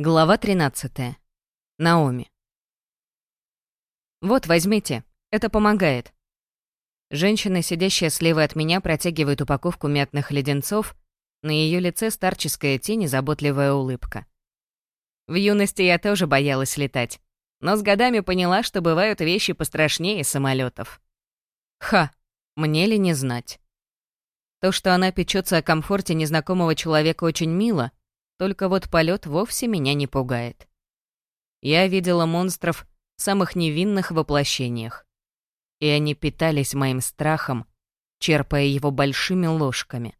Глава 13. Наоми. «Вот, возьмите. Это помогает». Женщина, сидящая слева от меня, протягивает упаковку мятных леденцов. На ее лице старческая тень и заботливая улыбка. В юности я тоже боялась летать, но с годами поняла, что бывают вещи пострашнее самолетов. Ха, мне ли не знать. То, что она печется о комфорте незнакомого человека, очень мило — только вот полет вовсе меня не пугает. Я видела монстров в самых невинных воплощениях. И они питались моим страхом, черпая его большими ложками.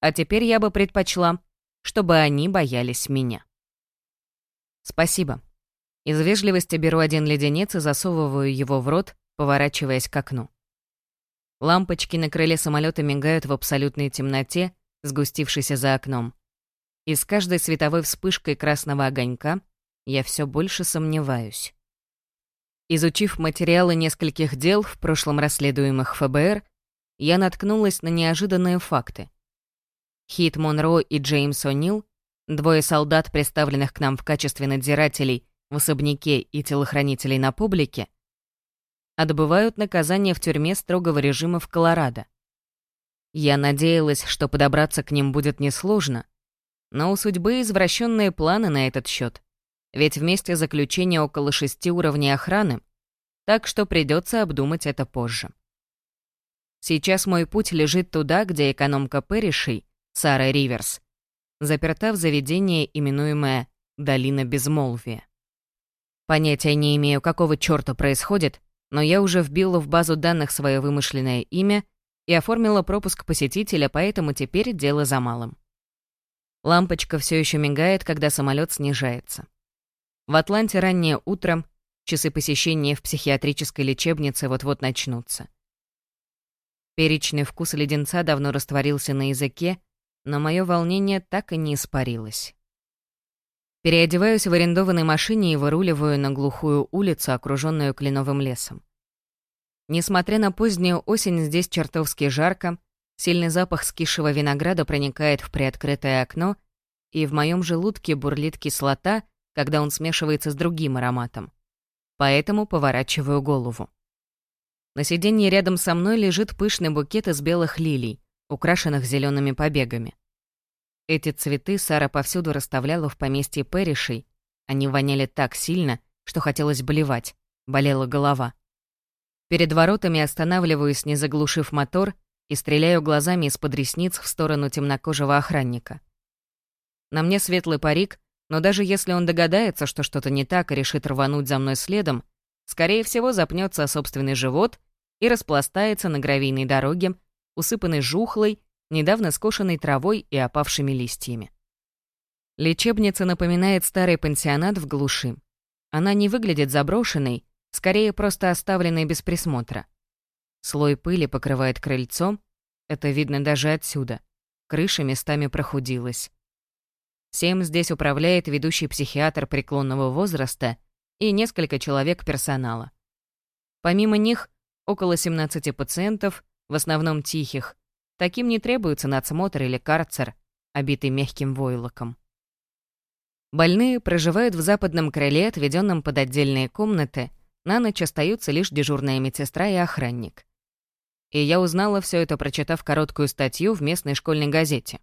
А теперь я бы предпочла, чтобы они боялись меня. Спасибо. Из вежливости беру один леденец и засовываю его в рот, поворачиваясь к окну. Лампочки на крыле самолета мигают в абсолютной темноте, сгустившейся за окном. И с каждой световой вспышкой красного огонька я все больше сомневаюсь. Изучив материалы нескольких дел, в прошлом расследуемых ФБР, я наткнулась на неожиданные факты. Хит Монро и Джеймс О'Нил, двое солдат, представленных к нам в качестве надзирателей в особняке и телохранителей на публике, отбывают наказание в тюрьме строгого режима в Колорадо. Я надеялась, что подобраться к ним будет несложно — но у судьбы извращенные планы на этот счет. Ведь вместе заключения около шести уровней охраны, так что придется обдумать это позже. Сейчас мой путь лежит туда, где экономка Пэришей, Сара Риверс, заперта в заведение, именуемое «Долина Безмолвия». Понятия не имею, какого чёрта происходит, но я уже вбила в базу данных свое вымышленное имя и оформила пропуск посетителя, поэтому теперь дело за малым. Лампочка все еще мигает, когда самолет снижается. В Атланте раннее утро, часы посещения в психиатрической лечебнице вот-вот начнутся. Перечный вкус леденца давно растворился на языке, но мое волнение так и не испарилось. Переодеваюсь в арендованной машине и выруливаю на глухую улицу, окруженную кленовым лесом. Несмотря на позднюю осень, здесь чертовски жарко, Сильный запах скисшего винограда проникает в приоткрытое окно, и в моем желудке бурлит кислота, когда он смешивается с другим ароматом. Поэтому поворачиваю голову. На сиденье рядом со мной лежит пышный букет из белых лилий, украшенных зелеными побегами. Эти цветы Сара повсюду расставляла в поместье Пэришей. Они воняли так сильно, что хотелось блевать, болела голова. Перед воротами останавливаюсь, не заглушив мотор, и стреляю глазами из-под ресниц в сторону темнокожего охранника. На мне светлый парик, но даже если он догадается, что что-то не так и решит рвануть за мной следом, скорее всего запнется собственный живот и распластается на гравийной дороге, усыпанной жухлой, недавно скошенной травой и опавшими листьями. Лечебница напоминает старый пансионат в глуши. Она не выглядит заброшенной, скорее просто оставленной без присмотра. Слой пыли покрывает крыльцо, это видно даже отсюда. Крыша местами прохудилась. Всем здесь управляет ведущий психиатр преклонного возраста и несколько человек персонала. Помимо них, около 17 пациентов, в основном тихих. Таким не требуется надсмотр или карцер, обитый мягким войлоком. Больные проживают в западном крыле, отведенном под отдельные комнаты, на ночь остаются лишь дежурная медсестра и охранник. И я узнала все это, прочитав короткую статью в местной школьной газете.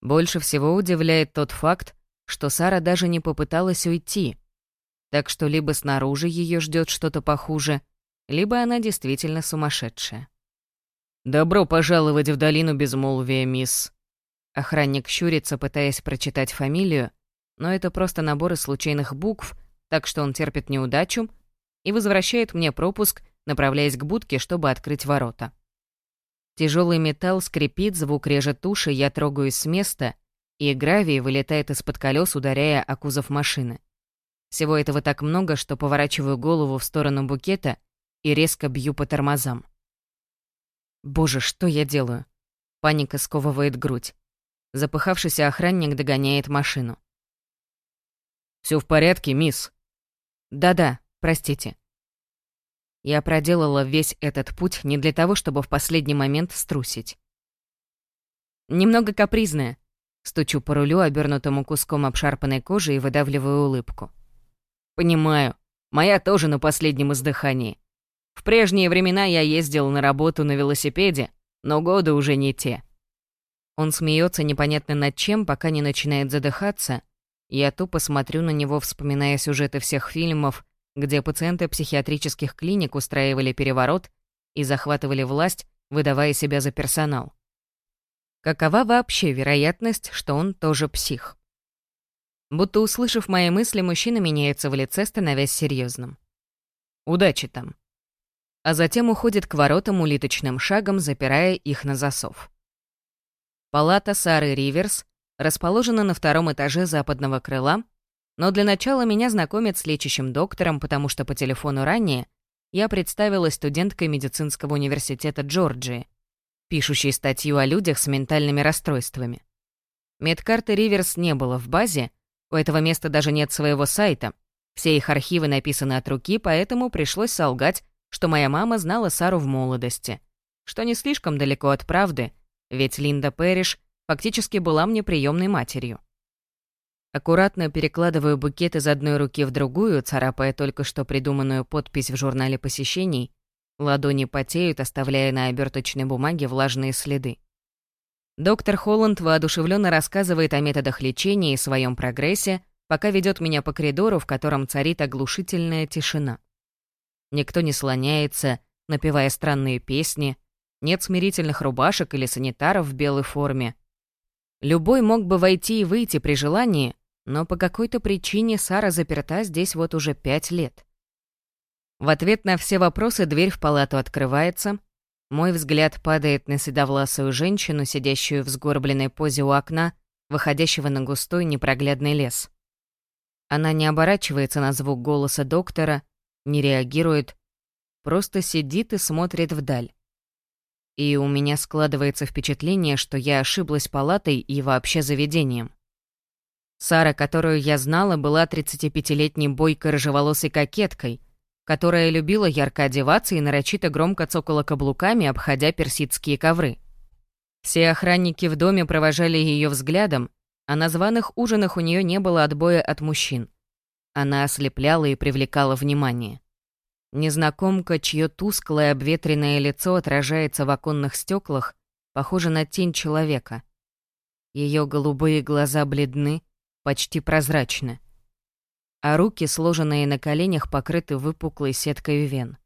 Больше всего удивляет тот факт, что Сара даже не попыталась уйти. Так что либо снаружи ее ждет что-то похуже, либо она действительно сумасшедшая. «Добро пожаловать в долину безмолвия, мисс». Охранник щурится, пытаясь прочитать фамилию, но это просто набор из случайных букв, так что он терпит неудачу и возвращает мне пропуск, направляясь к будке, чтобы открыть ворота. Тяжелый металл скрипит, звук режет уши, я трогаюсь с места, и гравий вылетает из-под колес, ударяя о кузов машины. Всего этого так много, что поворачиваю голову в сторону букета и резко бью по тормозам. Боже, что я делаю? Паника сковывает грудь. Запыхавшийся охранник догоняет машину. Все в порядке, мисс?» «Да-да, простите». Я проделала весь этот путь не для того, чтобы в последний момент струсить. Немного капризная. Стучу по рулю, обернутому куском обшарпанной кожи, и выдавливаю улыбку. «Понимаю. Моя тоже на последнем издыхании. В прежние времена я ездил на работу на велосипеде, но годы уже не те». Он смеется непонятно над чем, пока не начинает задыхаться. Я тупо смотрю на него, вспоминая сюжеты всех фильмов, где пациенты психиатрических клиник устраивали переворот и захватывали власть, выдавая себя за персонал. Какова вообще вероятность, что он тоже псих? Будто услышав мои мысли, мужчина меняется в лице, становясь серьезным. Удачи там. А затем уходит к воротам улиточным шагом, запирая их на засов. Палата Сары Риверс расположена на втором этаже западного крыла, но для начала меня знакомят с лечащим доктором, потому что по телефону ранее я представилась студенткой медицинского университета Джорджии, пишущей статью о людях с ментальными расстройствами. Медкарты Риверс не было в базе, у этого места даже нет своего сайта, все их архивы написаны от руки, поэтому пришлось солгать, что моя мама знала Сару в молодости, что не слишком далеко от правды, ведь Линда Пэриш фактически была мне приемной матерью. Аккуратно перекладываю букет из одной руки в другую, царапая только что придуманную подпись в журнале посещений, Ладони потеют, оставляя на оберточной бумаге влажные следы. Доктор Холланд воодушевленно рассказывает о методах лечения и своем прогрессе, пока ведет меня по коридору, в котором царит оглушительная тишина. Никто не слоняется, напевая странные песни, нет смирительных рубашек или санитаров в белой форме. Любой мог бы войти и выйти при желании, но по какой-то причине Сара заперта здесь вот уже пять лет. В ответ на все вопросы дверь в палату открывается. Мой взгляд падает на седовласую женщину, сидящую в сгорбленной позе у окна, выходящего на густой непроглядный лес. Она не оборачивается на звук голоса доктора, не реагирует, просто сидит и смотрит вдаль. И у меня складывается впечатление, что я ошиблась палатой и вообще заведением. Сара, которую я знала, была 35-летней бойкой рыжеволосой кокеткой, которая любила ярко одеваться и нарочито громко цокала каблуками, обходя персидские ковры. Все охранники в доме провожали ее взглядом, а на званых ужинах у нее не было отбоя от мужчин. Она ослепляла и привлекала внимание. Незнакомка, чье тусклое обветренное лицо отражается в оконных стеклах, похожа на тень человека. Ее голубые глаза бледны, почти прозрачны а руки, сложенные на коленях, покрыты выпуклой сеткой вен.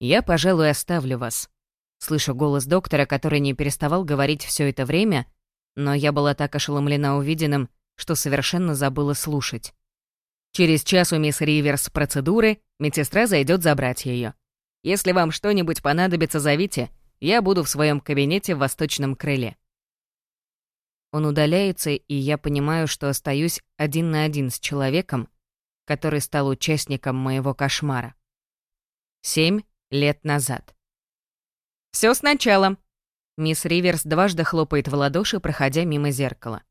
«Я, пожалуй, оставлю вас», — слышу голос доктора, который не переставал говорить все это время, но я была так ошеломлена увиденным, что совершенно забыла слушать. Через час у мисс Риверс процедуры, медсестра зайдет забрать ее. Если вам что-нибудь понадобится, зовите, я буду в своем кабинете в восточном крыле. Он удаляется, и я понимаю, что остаюсь один на один с человеком, который стал участником моего кошмара. Семь лет назад. Все сначала. Мисс Риверс дважды хлопает в ладоши, проходя мимо зеркала.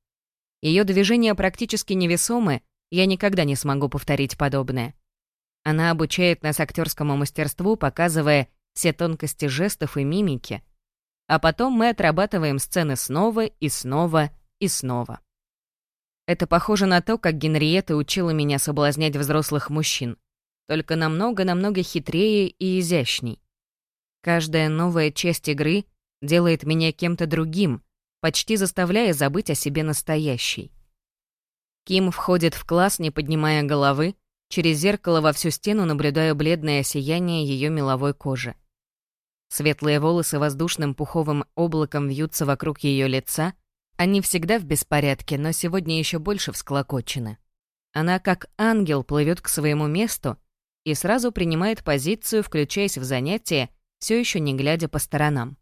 Ее движения практически невесомы, я никогда не смогу повторить подобное. Она обучает нас актерскому мастерству, показывая все тонкости жестов и мимики — а потом мы отрабатываем сцены снова и снова и снова. Это похоже на то, как Генриетта учила меня соблазнять взрослых мужчин, только намного-намного хитрее и изящней. Каждая новая часть игры делает меня кем-то другим, почти заставляя забыть о себе настоящей. Ким входит в класс, не поднимая головы, через зеркало во всю стену наблюдаю бледное сияние ее меловой кожи. Светлые волосы воздушным пуховым облаком вьются вокруг ее лица. Они всегда в беспорядке, но сегодня еще больше всклокочены. Она как ангел плывет к своему месту и сразу принимает позицию, включаясь в занятие, все еще не глядя по сторонам.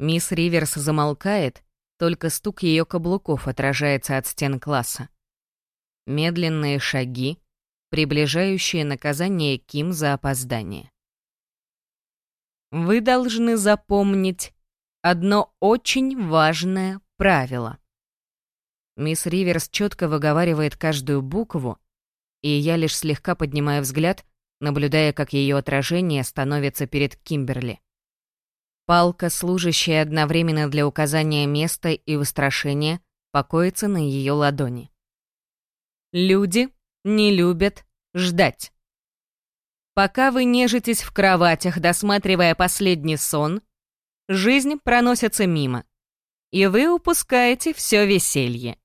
Мисс Риверс замолкает, только стук ее каблуков отражается от стен класса. Медленные шаги, приближающие наказание Ким за опоздание. Вы должны запомнить одно очень важное правило. Мисс Риверс четко выговаривает каждую букву, и я лишь слегка поднимаю взгляд, наблюдая, как ее отражение становится перед Кимберли. Палка, служащая одновременно для указания места и устрашения, покоится на ее ладони. Люди не любят ждать. Пока вы нежитесь в кроватях, досматривая последний сон, жизнь проносится мимо, и вы упускаете все веселье.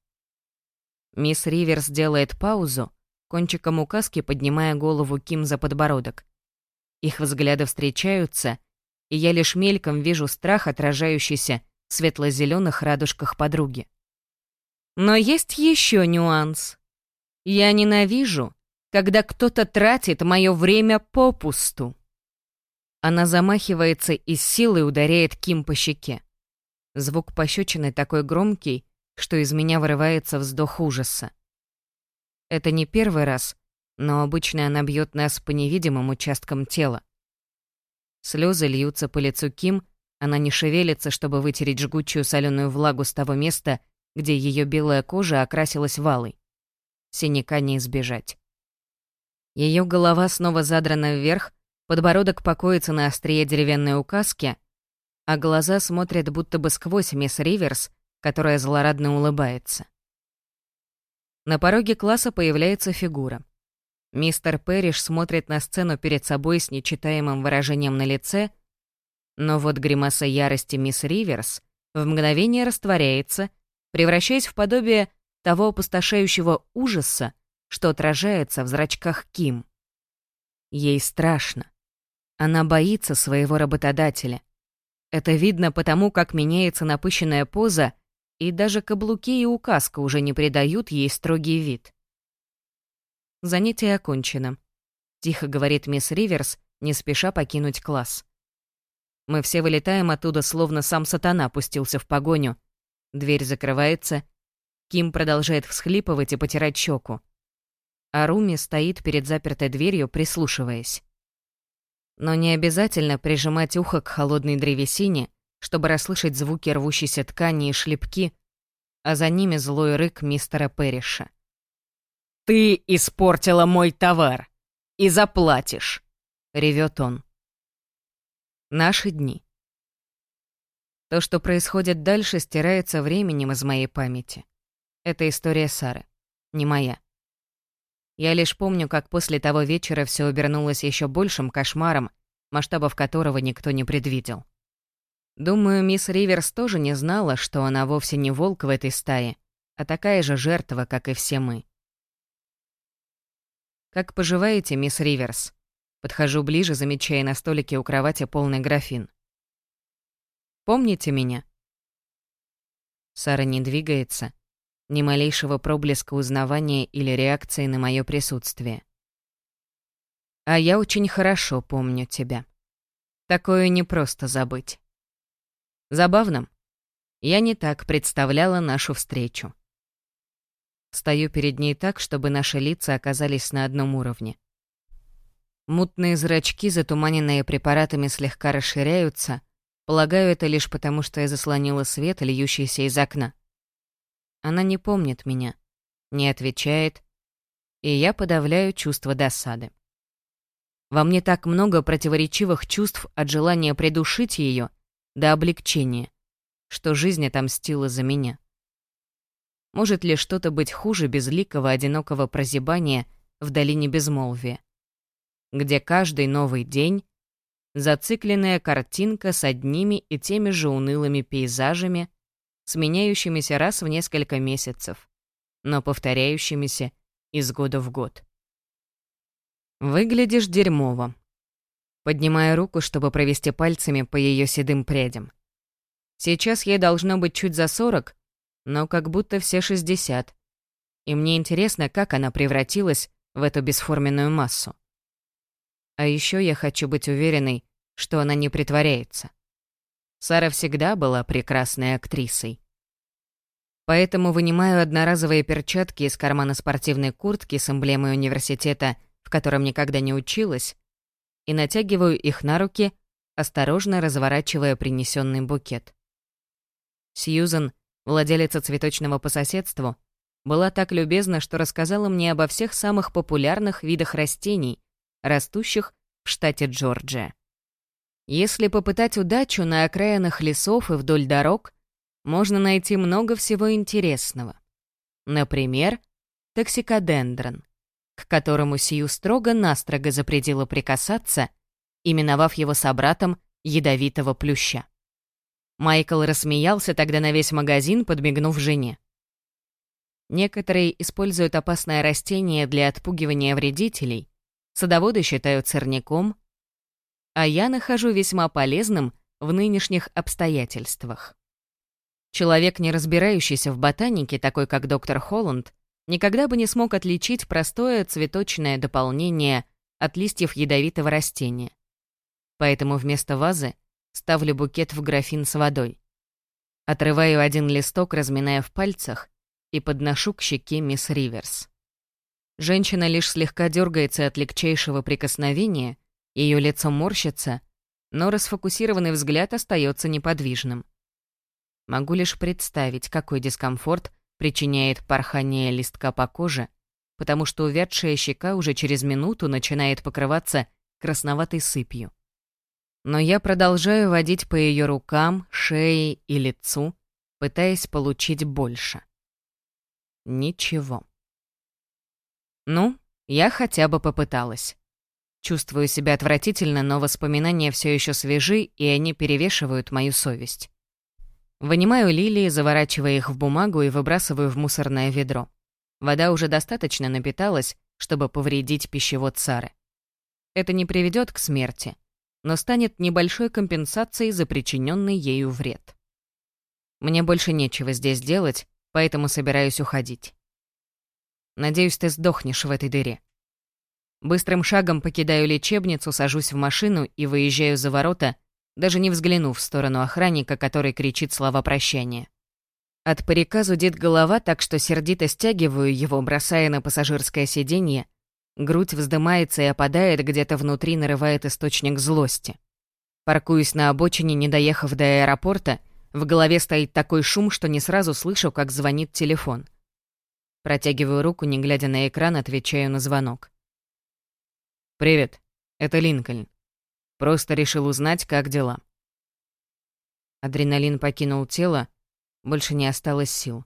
Мисс Риверс делает паузу, кончиком указки поднимая голову Ким за подбородок. Их взгляды встречаются, и я лишь мельком вижу страх, отражающийся в светло-зеленых радужках подруги. Но есть еще нюанс. Я ненавижу, когда кто-то тратит мое время попусту. Она замахивается и с силой ударяет Ким по щеке. Звук пощечины такой громкий, что из меня вырывается вздох ужаса. Это не первый раз, но обычно она бьет нас по невидимым участкам тела. Слезы льются по лицу Ким, она не шевелится, чтобы вытереть жгучую соленую влагу с того места, где ее белая кожа окрасилась валой. Синяка не избежать. Ее голова снова задрана вверх, подбородок покоится на острие деревянной указки, а глаза смотрят будто бы сквозь мисс Риверс, которая злорадно улыбается. На пороге класса появляется фигура. Мистер Перриш смотрит на сцену перед собой с нечитаемым выражением на лице, но вот гримаса ярости мисс Риверс в мгновение растворяется, превращаясь в подобие того опустошающего ужаса, что отражается в зрачках Ким. Ей страшно. Она боится своего работодателя. Это видно потому, как меняется напыщенная поза, и даже каблуки и указка уже не придают ей строгий вид. Занятие окончено. Тихо говорит мисс Риверс, не спеша покинуть класс. Мы все вылетаем оттуда, словно сам сатана пустился в погоню. Дверь закрывается, Ким продолжает всхлипывать и потирать щеку. А Руми стоит перед запертой дверью, прислушиваясь. Но не обязательно прижимать ухо к холодной древесине, чтобы расслышать звуки рвущейся ткани и шлепки, а за ними злой рык мистера Перриша. «Ты испортила мой товар! И заплатишь!» — ревет он. Наши дни. То, что происходит дальше, стирается временем из моей памяти. Это история Сары, не моя. Я лишь помню, как после того вечера все обернулось еще большим кошмаром, масштабов которого никто не предвидел. Думаю, мисс Риверс тоже не знала, что она вовсе не волк в этой стае, а такая же жертва, как и все мы. «Как поживаете, мисс Риверс?» Подхожу ближе, замечая на столике у кровати полный графин. «Помните меня?» Сара не двигается, ни малейшего проблеска узнавания или реакции на мое присутствие. А я очень хорошо помню тебя. Такое не просто забыть. Забавно. Я не так представляла нашу встречу. Стою перед ней так, чтобы наши лица оказались на одном уровне. Мутные зрачки, затуманенные препаратами, слегка расширяются. Полагаю, это лишь потому, что я заслонила свет, льющийся из окна. Она не помнит меня, не отвечает, и я подавляю чувство досады. Во мне так много противоречивых чувств от желания придушить ее до облегчения, что жизнь отомстила за меня. Может ли что-то быть хуже безликого одинокого прозябания в долине безмолвия, где каждый новый день — зацикленная картинка с одними и теми же унылыми пейзажами — сменяющимися раз в несколько месяцев, но повторяющимися из года в год. «Выглядишь дерьмово», поднимая руку, чтобы провести пальцами по ее седым прядям. Сейчас ей должно быть чуть за сорок, но как будто все шестьдесят. И мне интересно, как она превратилась в эту бесформенную массу. А еще я хочу быть уверенной, что она не притворяется. Сара всегда была прекрасной актрисой. Поэтому вынимаю одноразовые перчатки из кармана спортивной куртки с эмблемой университета, в котором никогда не училась, и натягиваю их на руки, осторожно разворачивая принесенный букет. Сьюзен, владелица цветочного по соседству, была так любезна, что рассказала мне обо всех самых популярных видах растений, растущих в штате Джорджия. Если попытать удачу на окраинах лесов и вдоль дорог, можно найти много всего интересного. Например, токсикодендрон, к которому Сию строго-настрого запретила прикасаться, именовав его собратом ядовитого плюща. Майкл рассмеялся тогда на весь магазин, подмигнув жене. Некоторые используют опасное растение для отпугивания вредителей, садоводы считают сорняком, а я нахожу весьма полезным в нынешних обстоятельствах. Человек, не разбирающийся в ботанике, такой как доктор Холланд, никогда бы не смог отличить простое цветочное дополнение от листьев ядовитого растения. Поэтому вместо вазы ставлю букет в графин с водой. Отрываю один листок, разминая в пальцах, и подношу к щеке мисс Риверс. Женщина лишь слегка дергается от легчайшего прикосновения, ее лицо морщится, но расфокусированный взгляд остается неподвижным. Могу лишь представить, какой дискомфорт причиняет порхание листка по коже, потому что увядшая щека уже через минуту начинает покрываться красноватой сыпью. Но я продолжаю водить по ее рукам, шее и лицу, пытаясь получить больше. Ничего. Ну, я хотя бы попыталась. Чувствую себя отвратительно, но воспоминания все еще свежи, и они перевешивают мою совесть. Вынимаю лилии, заворачивая их в бумагу и выбрасываю в мусорное ведро. Вода уже достаточно напиталась, чтобы повредить пищевод Сары. Это не приведет к смерти, но станет небольшой компенсацией за причиненный ею вред. Мне больше нечего здесь делать, поэтому собираюсь уходить. Надеюсь, ты сдохнешь в этой дыре. Быстрым шагом покидаю лечебницу, сажусь в машину и выезжаю за ворота, даже не взглянув в сторону охранника, который кричит слова прощания. От парика зудит голова, так что сердито стягиваю его, бросая на пассажирское сиденье. Грудь вздымается и опадает, где-то внутри нарывает источник злости. Паркуюсь на обочине, не доехав до аэропорта — в голове стоит такой шум, что не сразу слышу, как звонит телефон. Протягиваю руку, не глядя на экран, отвечаю на звонок. «Привет, это Линкольн. Просто решил узнать, как дела». Адреналин покинул тело, больше не осталось сил.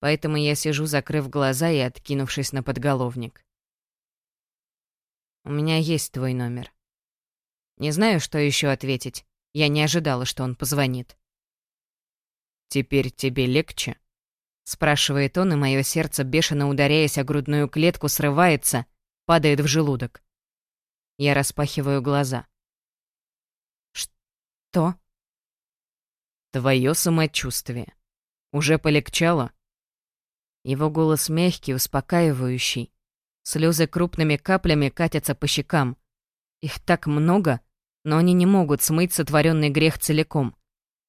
Поэтому я сижу, закрыв глаза и откинувшись на подголовник. «У меня есть твой номер. Не знаю, что еще ответить. Я не ожидала, что он позвонит. «Теперь тебе легче?» Спрашивает он, и мое сердце, бешено ударяясь о грудную клетку, срывается, падает в желудок. Я распахиваю глаза. «Что?» «Твое самочувствие. Уже полегчало?» Его голос мягкий, успокаивающий. Слезы крупными каплями катятся по щекам. Их так много, но они не могут смыть сотворенный грех целиком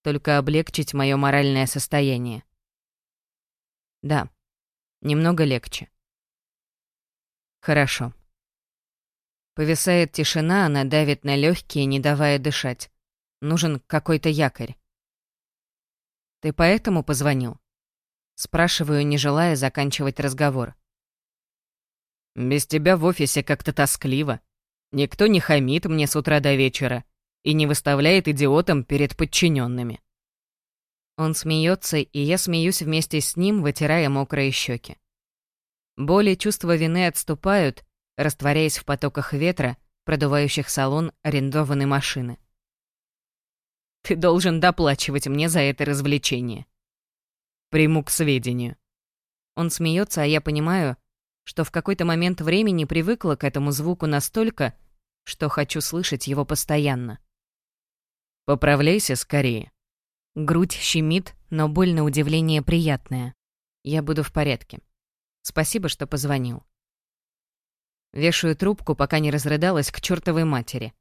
только облегчить мое моральное состояние. Да, немного легче. Хорошо. Повисает тишина, она давит на легкие, не давая дышать. Нужен какой-то якорь. Ты поэтому позвонил? Спрашиваю, не желая заканчивать разговор. Без тебя в офисе как-то тоскливо. Никто не хамит мне с утра до вечера и не выставляет идиотом перед подчиненными. Он смеется, и я смеюсь вместе с ним, вытирая мокрые щеки. Боли чувства вины отступают, растворяясь в потоках ветра, продувающих салон арендованной машины. Ты должен доплачивать мне за это развлечение. Приму к сведению. Он смеется, а я понимаю, что в какой-то момент времени привыкла к этому звуку настолько, что хочу слышать его постоянно. Поправляйся скорее. Грудь щемит, но боль на удивление приятная. Я буду в порядке. Спасибо, что позвонил. Вешаю трубку, пока не разрыдалась к чертовой матери.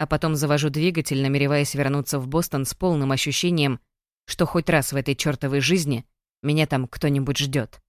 А потом завожу двигатель, намереваясь вернуться в Бостон с полным ощущением, что хоть раз в этой чертовой жизни меня там кто-нибудь ждет.